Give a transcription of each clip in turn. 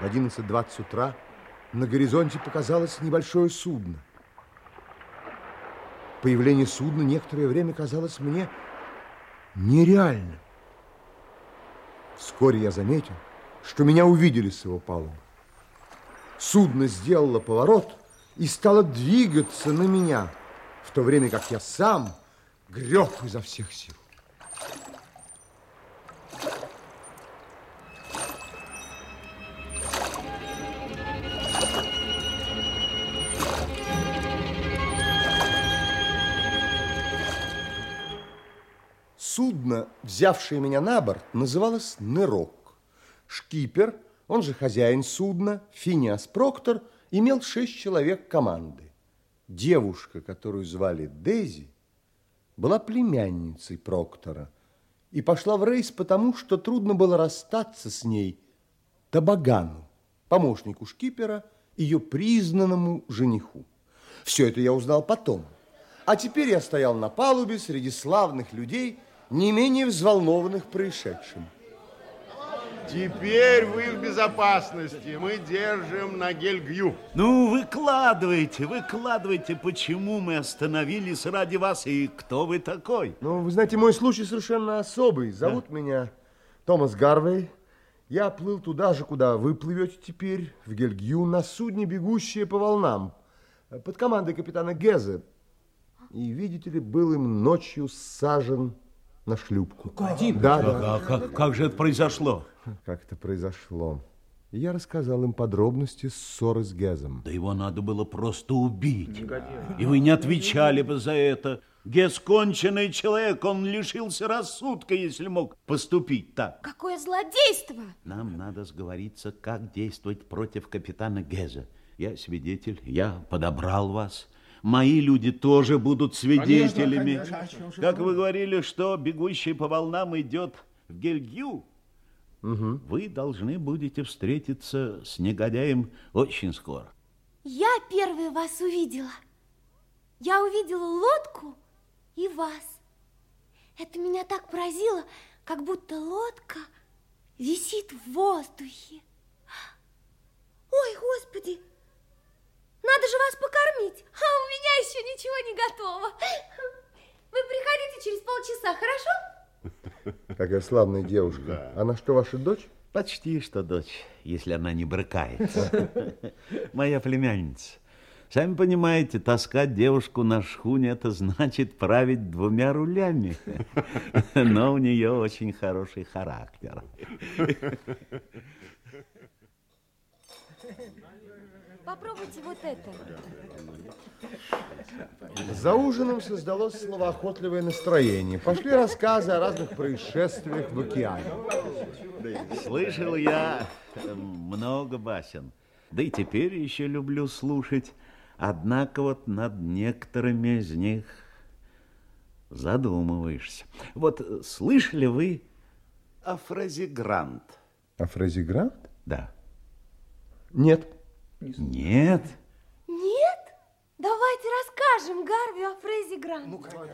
В 11.20 утра на горизонте показалось небольшое судно. Появление судна некоторое время казалось мне нереальным. Вскоре я заметил, что меня увидели с его палубы. Судно сделало поворот и стало двигаться на меня, в то время как я сам греб изо всех сил. Судно, взявшее меня на борт, называлось «Нерок». Шкипер, он же хозяин судна, Финиас Проктор, имел шесть человек команды. Девушка, которую звали Дейзи, была племянницей Проктора и пошла в рейс потому, что трудно было расстаться с ней Табагану, помощнику шкипера, ее признанному жениху. Все это я узнал потом. А теперь я стоял на палубе среди славных людей, не менее взволнованных происшедшим. Теперь вы в безопасности. Мы держим на Гельгю. Ну, выкладывайте, выкладывайте, почему мы остановились ради вас и кто вы такой? Ну, вы знаете, мой случай совершенно особый. Зовут да. меня Томас Гарвей. Я плыл туда же, куда вы плывете теперь, в Гельгю, на судне, бегущее по волнам, под командой капитана Гезе. И, видите ли, был им ночью сажен на шлюпку. Один? Да, да. А, как, как же это произошло? Как это произошло? Я рассказал им подробности ссоры с Гезом. Да его надо было просто убить. И вы не отвечали бы за это. Гез конченый человек, он лишился рассудка, если мог поступить так. Какое злодейство! Нам надо сговориться, как действовать против капитана Геза. Я свидетель, я подобрал вас. Мои люди тоже будут свидетелями. Конечно, конечно. Как вы говорили, что бегущий по волнам идет в Гельгю, угу. вы должны будете встретиться с негодяем очень скоро. Я первая вас увидела. Я увидела лодку и вас. Это меня так поразило, как будто лодка висит в воздухе. Ой, Господи, надо же вас покормить, а у меня еще ничего не готово. Вы приходите через полчаса, хорошо? Какая славная девушка. Да. Она что, ваша дочь? Почти что дочь, если она не брыкается. Моя племянница. Сами понимаете, таскать девушку на шхуне, это значит править двумя рулями. Но у нее очень хороший характер. Попробуйте вот это. За ужином создалось словоохотливое настроение. Пошли рассказы о разных происшествиях в океане. Слышал я много басен. Да и теперь еще люблю слушать. Однако вот над некоторыми из них задумываешься. Вот слышали вы о фразе «грант»? О фразе «грант»? Да. Нет. Нет. Нет? Давайте расскажем Гарви о Фрейзе Грант. Ну, конечно.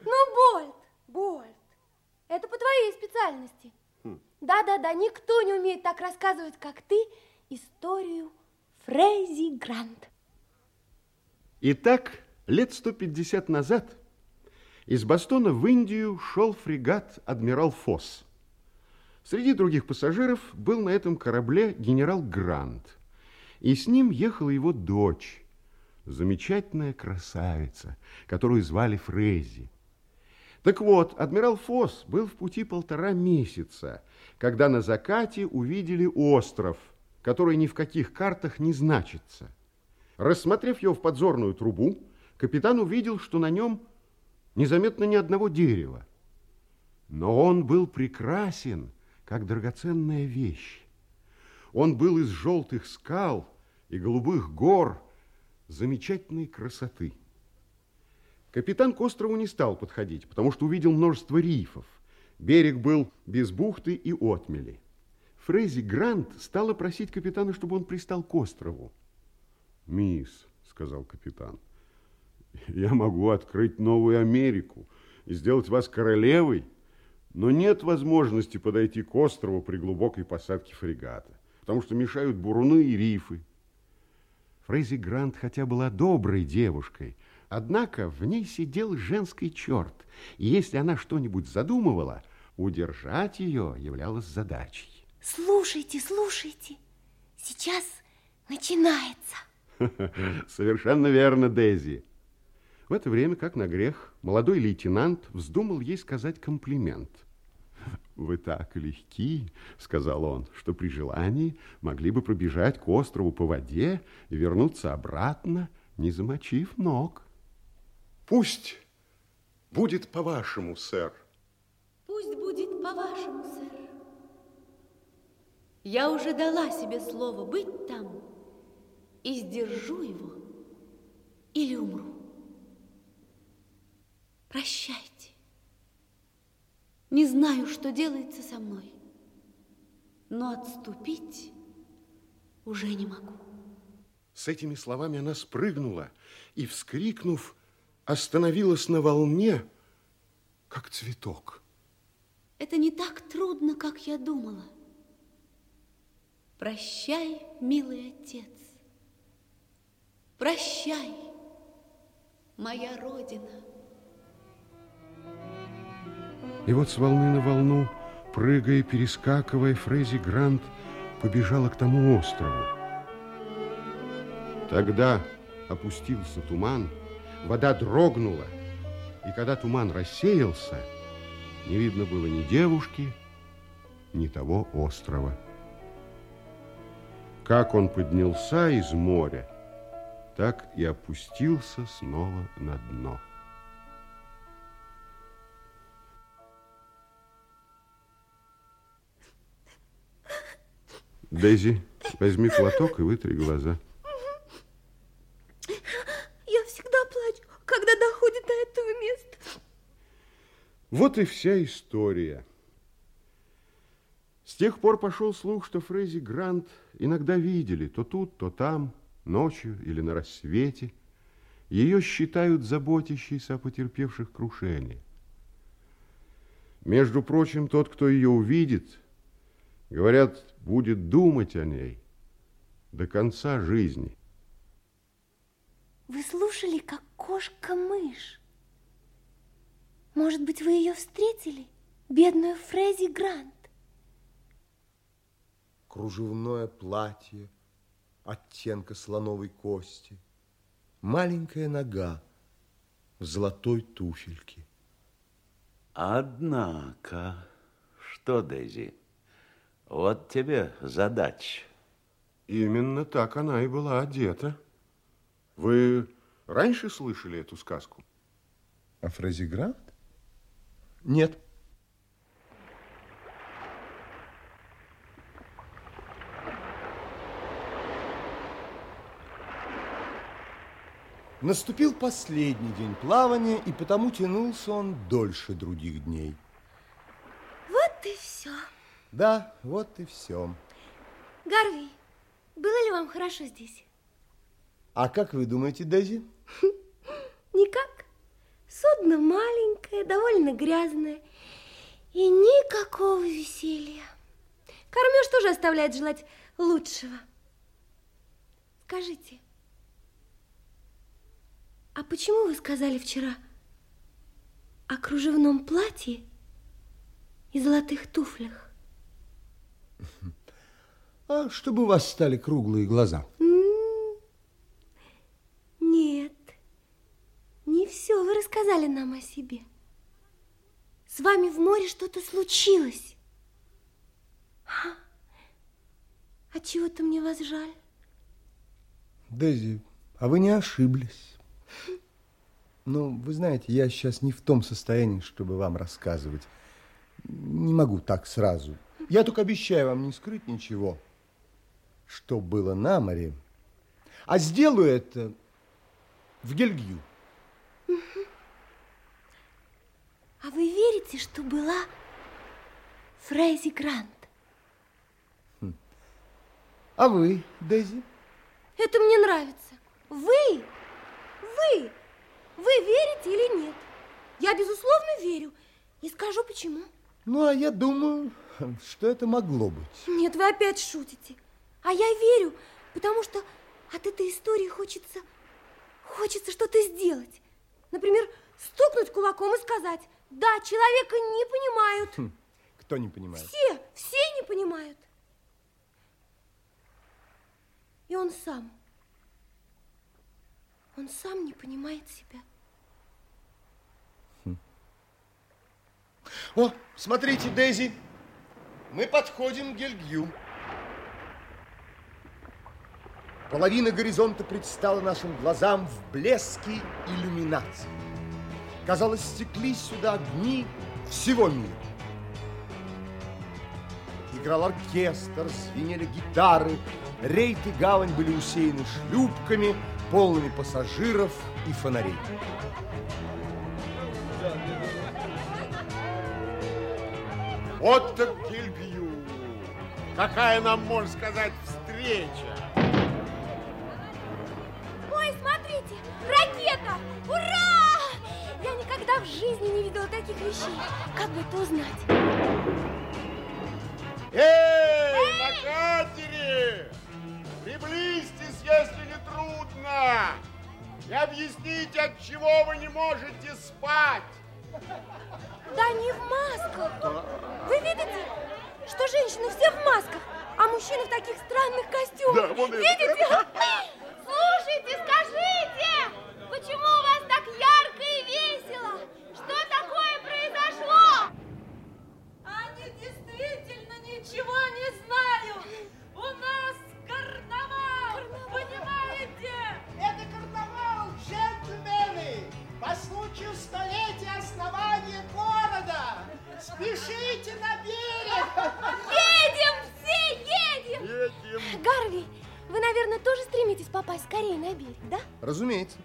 Ну, Больт, Больт, это по твоей специальности. Хм. Да-да-да, никто не умеет так рассказывать, как ты, историю Фрейзи Грант. Итак, лет 150 назад из Бастона в Индию шел фрегат «Адмирал Фосс». Среди других пассажиров был на этом корабле генерал Грант – и с ним ехала его дочь, замечательная красавица, которую звали Фрези. Так вот, адмирал Фос был в пути полтора месяца, когда на закате увидели остров, который ни в каких картах не значится. Рассмотрев его в подзорную трубу, капитан увидел, что на нем незаметно ни одного дерева. Но он был прекрасен, как драгоценная вещь. Он был из желтых скал, и голубых гор замечательной красоты. Капитан к острову не стал подходить, потому что увидел множество рифов. Берег был без бухты и отмели. Фрейзи Грант стала просить капитана, чтобы он пристал к острову. «Мисс», — сказал капитан, — «я могу открыть новую Америку и сделать вас королевой, но нет возможности подойти к острову при глубокой посадке фрегата. потому что мешают буруны и рифы. Фрейзи Грант хотя была доброй девушкой, однако в ней сидел женский черт, и если она что-нибудь задумывала, удержать ее являлось задачей. Слушайте, слушайте, сейчас начинается. Совершенно верно, Дейзи. В это время, как на грех, молодой лейтенант вздумал ей сказать комплимент. «Вы так легки, — сказал он, — что при желании могли бы пробежать к острову по воде и вернуться обратно, не замочив ног». «Пусть будет по-вашему, сэр». «Пусть будет по-вашему, сэр. Я уже дала себе слово быть там и сдержу его или умру. Прощайте. Не знаю, что делается со мной, но отступить уже не могу. С этими словами она спрыгнула и, вскрикнув, остановилась на волне, как цветок. Это не так трудно, как я думала. Прощай, милый отец. Прощай, моя Родина. И вот с волны на волну, прыгая, перескакивая, Фрейзи Грант побежала к тому острову. Тогда опустился туман, вода дрогнула, и когда туман рассеялся, не видно было ни девушки, ни того острова. Как он поднялся из моря, так и опустился снова на дно. Дейзи, возьми платок и вытри глаза. Я всегда плачу, когда доходит до этого места. Вот и вся история. С тех пор пошел слух, что Фрейзи Грант иногда видели то тут, то там, ночью или на рассвете. Ее считают заботящейся о потерпевших крушение. Между прочим, тот, кто ее увидит, говорят, будет думать о ней до конца жизни. Вы слушали, как кошка-мышь? Может быть, вы ее встретили, бедную Фрейзи Грант? Кружевное платье оттенка слоновой кости, маленькая нога в золотой туфельке. Однако, что, Дейзи, вот тебе задача. Именно так она и была одета. Вы раньше слышали эту сказку? А Фрейзи Грант? Нет. Наступил последний день плавания, и потому тянулся он дольше других дней. Вот и все. Да, вот и все. Гарви, было ли вам хорошо здесь? А как вы думаете, Дейзи? Никак. Судно маленькое, довольно грязное. И никакого веселья. Кормеж тоже оставляет желать лучшего. Скажите, а почему вы сказали вчера о кружевном платье и золотых туфлях? А чтобы у вас стали круглые глаза. Нет, не все вы рассказали нам о себе. С вами в море что-то случилось. А чего-то мне вас жаль. Дейзи, а вы не ошиблись. Ну, вы знаете, я сейчас не в том состоянии, чтобы вам рассказывать. Не могу так сразу. Я только обещаю вам не скрыть ничего, что было на море. А сделаю это в Гельгию. А вы верите, что была Фрейзи Грант? А вы, Дейзи? Это мне нравится. Вы, вы вы верите или нет? Я, безусловно, верю. И скажу, почему. Ну, а я думаю, что это могло быть. Нет, вы опять шутите. А я верю, потому что от этой истории хочется, хочется что-то сделать. Например, стукнуть кулаком и сказать, да, человека не понимают. Хм, кто не понимает? Все, все не понимают. И он сам. Он сам не понимает себя. Хм. О, смотрите, Дейзи, мы подходим к Гельгю. Половина горизонта предстала нашим глазам в блеске иллюминации. Казалось, стеклись сюда огни всего мира. Играл оркестр, звенели гитары, рейд и гавань были усеяны шлюпками, полными пассажиров и фонарей. Вот так Гильгью! Какая нам, можно сказать, встреча! ракета! Ура! Я никогда в жизни не видела таких вещей. Как бы это узнать? Эй, Эй! на катере! Приблизьтесь, если не трудно! И объясните, от чего вы не можете спать! Да не в масках! Вы видите, что женщины все в масках, а мужчины в таких странных костюмах? Да, вон Видите?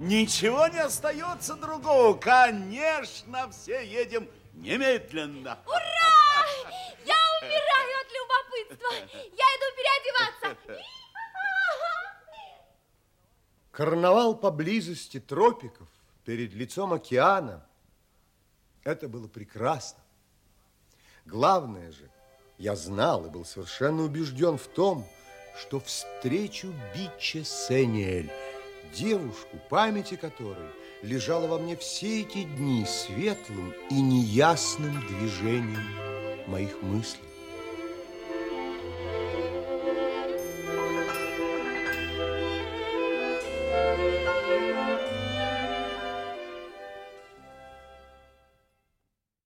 Ничего не остается другого. Конечно, все едем немедленно. Ура! Я умираю от любопытства. Я иду переодеваться. Карнавал поблизости тропиков, перед лицом океана. Это было прекрасно. Главное же, я знал и был совершенно убежден в том, что встречу Биче Сениэль, девушку, памяти которой лежала во мне все эти дни светлым и неясным движением моих мыслей.